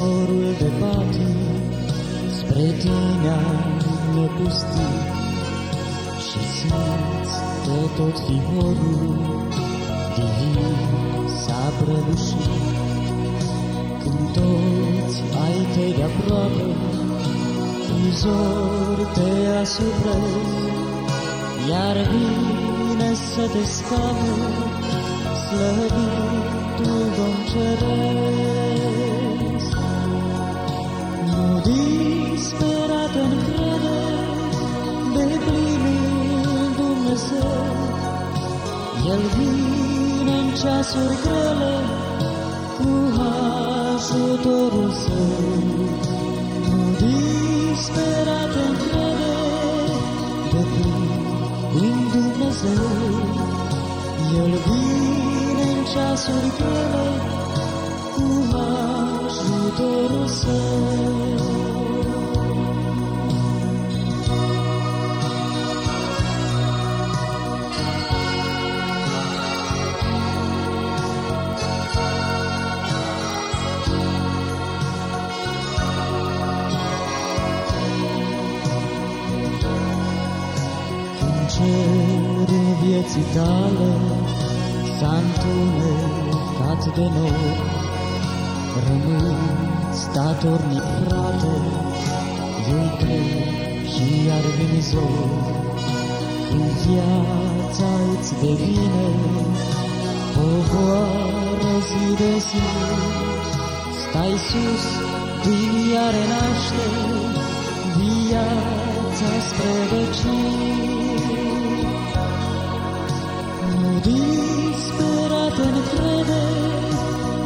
Când vin forul de patii spre tine năpustit și simți că tot fihorul divin s-a prăbușit. Când toți ai tăi de aproape în zor te asuprezi, iar vine să te scape slăbitul Domn ceresc. Dispera te încrede de plin în Dumnezeu, El vine în ceasuri grele cu ajutorul său. Nu dispera te încrede de plin în Dumnezeu, El vine în ceasuri grele cu ajutorul său. Vieții tale s-a întunecat de nou, rămâi statornic, frate, ei trec și iar vin zor. Când viața îți devine povoară zi de zi, stai sus din iar naște viața spre vecini. Nu dispera te încrede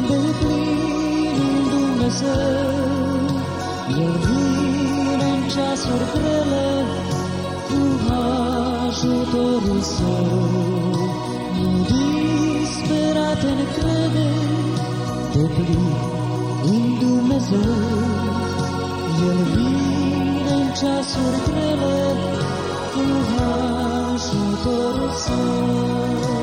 de plin în Dumnezeu. El vine în ceasuri grele cu ajutorul său. Nu dispera te încrede de plin în Dumnezeu. El vine în ceasuri grele cu ajutorul său.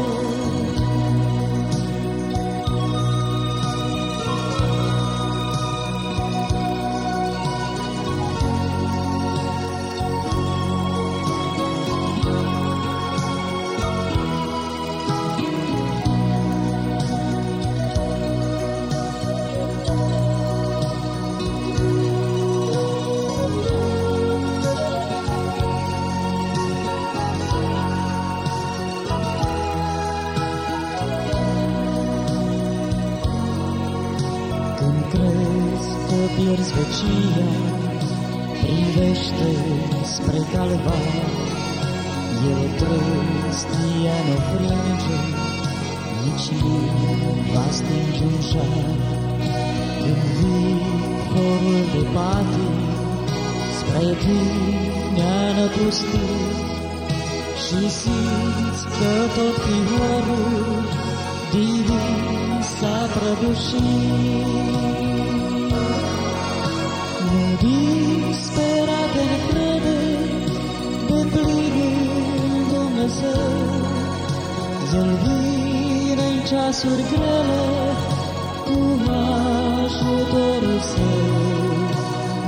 Pierzi vecia, privește spre calvar. El trăstia nu frânge, nici nu va stinge un șar. Când vii corul de patii, spre tine a năpustit și simți că tot fihorul divin s-a prăbușit ceasuri grele cu ajutorul său.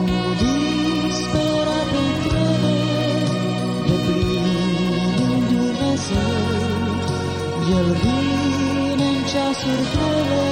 Nu dispera pe grele de plin în Dumnezeu, El vine în ceasuri grele